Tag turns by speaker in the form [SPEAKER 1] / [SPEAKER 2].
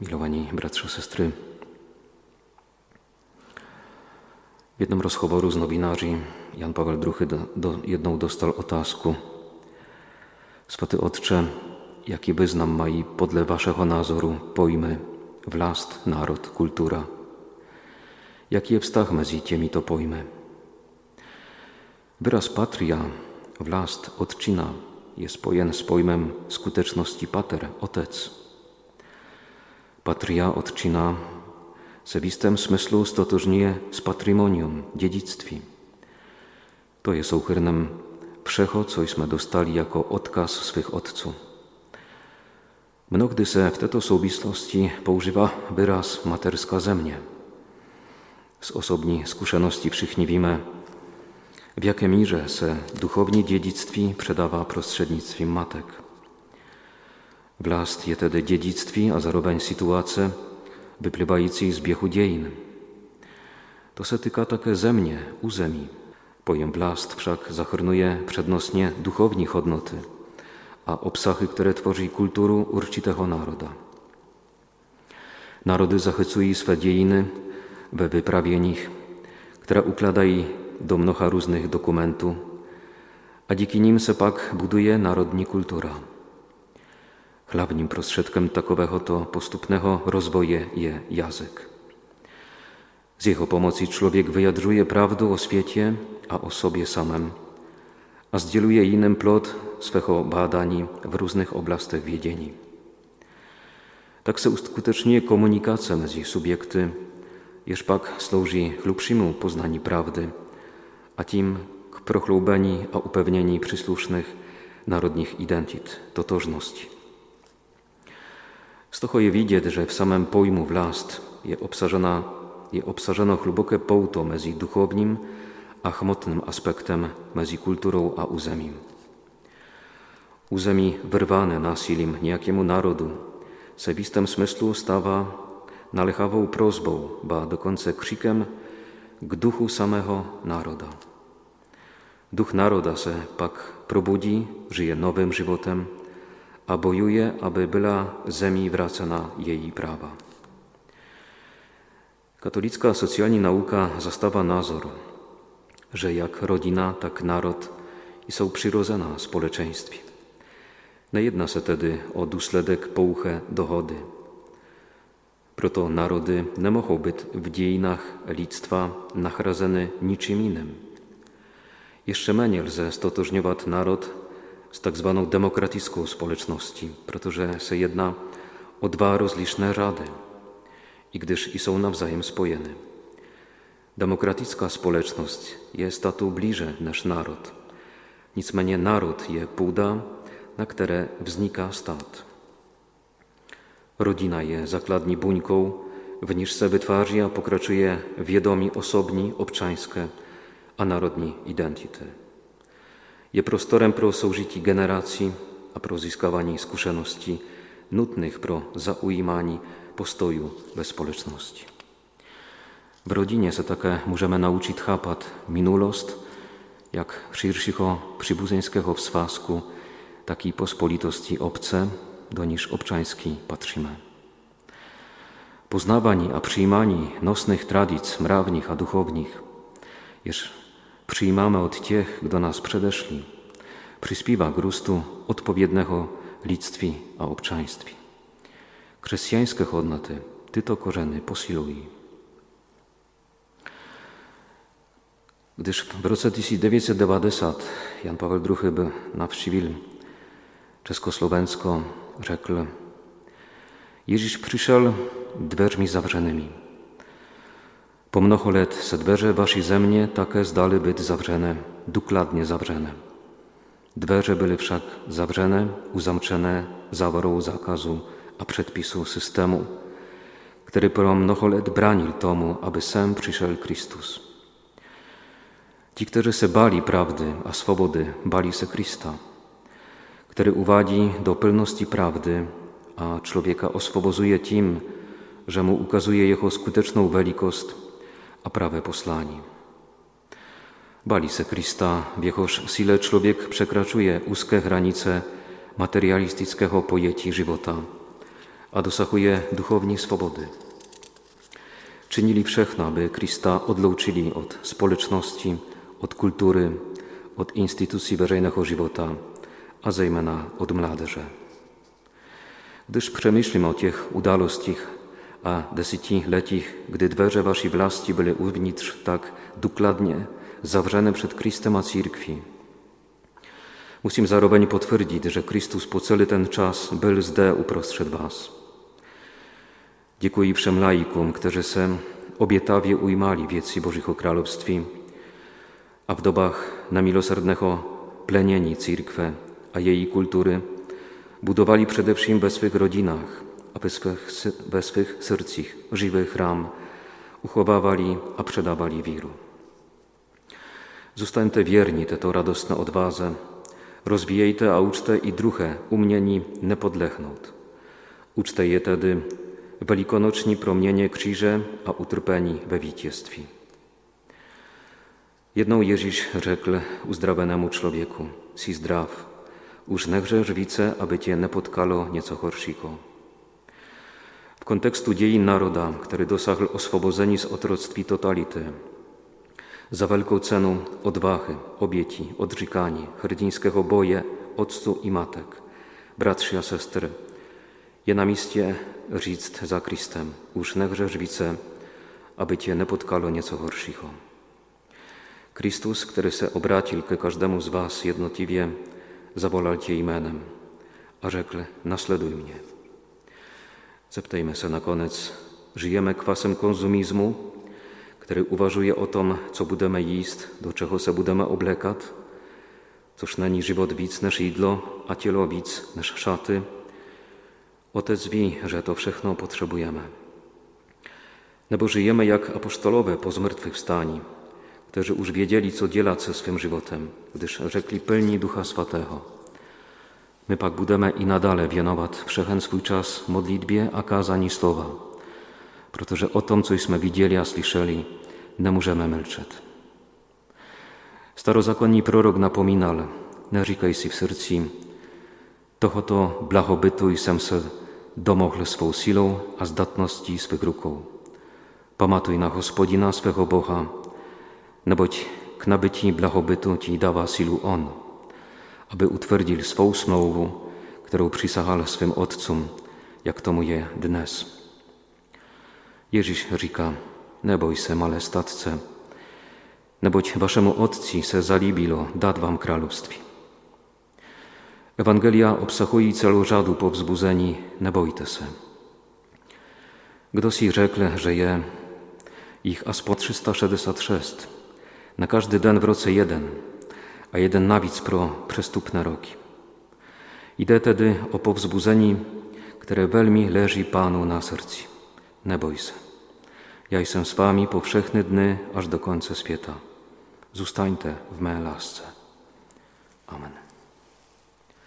[SPEAKER 1] Milowani bratrze, sestry, w jednym rozhovoru z novináři Jan Paweł II do, do, jedną dostal otázku. Swaty Otcze, jaki wyznam mají podle waszego nazoru pojmy vlast, naród, kultura? Jaki jest vztah mezi těmito pojmy? Wyraz patria, vlast, odcina jest spojen z pojmem skuteczności pater, otec. Patria, odcina se w istém smyslu stotožňuje z patrimonium, dziedzictwi. To jest souhrnem wszeho, co jsme dostali jako odkaz swych otców. Mnohdy se w této souvislosti používá wyraz materska země. Z osobní zkušenosti všichni víme, w jaké mírze se duchowni dziedzictwi przedawa prostřednictvím matek. Vlast je tedy dziedzictví a zároveň situace wypływającej z biechu dziejin. To se tyka také země, území. Pojem vlast však zachrnuje přednostně duchowni hodnoty a obsahy, które tworzy kulturu určitého národa. Narody zachycují swe dziejiny we wyprawieních, które układají do mnoha różnych dokumentów, a dzięki nim se pak buduje narodní kultura. Hlavním prostředkem takovéhoto postupného rozvoje je jazyk. Z jeho pomocí człowiek wyjadruje prawdę o świecie, a o sobie samym, a zdzieluje innym plot swego badań w różnych oblastach wiedzieni. Tak se uskuteczniuje komunikacja między subiekty, jeż pak służy hlubszymu poznaniu prawdy, a tym k prochlubeni a upewnieni przysłusznych narodnich identit, totożności. Z toho je widzieć, że w samym pojmu vlast je obsażona, je obsażono głębokie połto między duchownym a chmotnym aspektem między kulturą a uzemim. Uzemi wyrwane nasilim niejakiemu narodu, se w istym smyslu stawa nalechavou prozbą, ba dokonce krzykiem k duchu samego naroda. Duch naroda se pak probudzi, żyje nowym żywotem, a bojuje, aby była zemi wracana jej prawa. Katolicka socjalna nauka zastawa nazor, że jak rodzina, tak naród i są przyrodzona społeczeństwie. Nie jedna se tedy o důsledek pouche dohody. Proto narody nie mogą być w dziejinach lidstwa nachrazeny niczym innym. Jeszcze mniej lze stotożniować naród z tak zwaną demokratyczną społeczności, protože se jedna o dwa rozliczne rady, i gdyż i są nawzajem spojene. Demokratyczna społeczność jest tu bliżej nasz naród. Nicméně naród je půda, na które wznika stat. Rodzina je zakladni buńką, w niż se wytwarzy, a pokraczuje wiedomi osobni, obczańskie, a narodni identity. Je prostorem pro soužití generacji, a pro získávání zkušeností nutnych pro zaujímání postoju ve společnosti. W rodzinie se také możemy nauczyć chápat minulost, jak širšího przybuzeńskiego swazku, tak i pospolitosti obce, do niż obczański patrzymy. Poznawani a przyjmani nosnych tradyc mrawnych a duchownych, jeż przyjmamy od tych, kdo nas przedeszli, przyspiwa grustu odpowiednego lidstwi a obczaństwi. Chrześcijańskie hodnoty tyto korzeny posiluj. Gdyż w roku 1990 Jan Paweł II by nawściwił Czeskosłowensko, rzekł Jezus przyszedł dverzmi zawrzonymi. Po mnoho let se dveře vaší země také zdaly být zavřené, důkladně zavřené. Dveře były wszak zawrzene, uzamczone zaworą zakazu a przepisu systemu, który po mnoho branił tomu, aby sem przyszedł Chrystus. Ci, którzy se bali prawdy, a swobody, bali se Krista, który uwadzi do pełności prawdy, a człowieka oswobozuje tym, że mu ukazuje jego skuteczną velikost a prawe posłanie. Bali se Krista, w jehoż sile człowiek przekraczuje uskie granice materialistycznego pojęcia żywota, a dosahuje duchowni swobody. Czynili wszechno, aby Krista odlouczyli od społeczności, od kultury, od instytucji wierzejnego żywota, a zejména od mládeže. Gdyż przemyślimy o tych udalostich a desetiletích, gdy dwerze waszej wlasti były uvnitř tak dokładnie zawrzene przed Krystem a církví. Musím zároveň potvrdit, že Kristus po celý ten czas byl zde uprostřed vás. Děkuji všem laikům, kteří se obětavě ujmali věci Božího království a v dobách nemilosrdného plenieni církve a její kultury budowali przede wszystkim we swych rodzinach, a we swych, we swych sercich żywy chrám, uchowawali a przedawali wiru. Zostańte wierni této radostné odváze, rozvíjejte a učte i druhé umění nepodlehnout. Učte je tedy velikonoční proměně kříže a utrpení ve vítězství. Jednou Ježíš řekl uzdravenému człowieku, si zdrav, už nehřeš více, aby cię nepotkalo něco horšího. W kontekstu dziejin naroda, który dosáhl oswobodzeni z otroctví totality, za wielką ceną odwachy, obieci, odrzekani, hrdińskiego boje, octu i matek, bratrzy a sestry, je na mieście říct za Kristem, už nehřeš více, aby cię nie potkalo nieco horszego. Chrystus, który se obrátil ke każdemu z was jednotliwie, zavolal cię a řekl, nasleduj mnie. Zeptejmy se nakonec, żyjemy kwasem konzumizmu, który uważuje o tom, co budeme jíst, do czego se budeme oblekat, coż není život víc než jídlo a tělo víc než szaty. Otec ví, że to všechno potrzebujemy. Nebo żyjemy jak apostolowe po zmartwychwstani, którzy już wiedzieli, co dzielać ze swym żywotem, gdyż rzekli pełni Ducha Swatego. My pak budeme i nadale wienować wszechen swój czas modlitwie, a kazani słowa, protože o tom, co jsme widzieli a slyšeli, nemůžeme mlčet. Starozakonní prorok napominal, neříkaj si v srdci, tohoto blahobytu jsem se domohl svou silou a zdatností swych rukou. Pamatuj na hospodina swego Boha, neboť k nabytí blahobytu ti dává silu On, aby utvrdil svou smlouvu, kterou přisahal svým otcům, jak tomu je dnes. Ježíš říká, neboj se, malé statce, neboť waszemu Otci se zalíbilo dát wam króleství. Ewangelia obsahuje celu řadu povzbuzení, nebojte se. Kdo si řekl, że je ich aspo 366, na każdy den w roce jeden, a jeden nawic pro przestupne roki. Idę tedy o powzbudzeni, które welmi leży Panu na sercu. Nie boj se. Ja jestem z wami powszechny dny, aż do końca świata. Zostańcie w mojej lasce. Amen.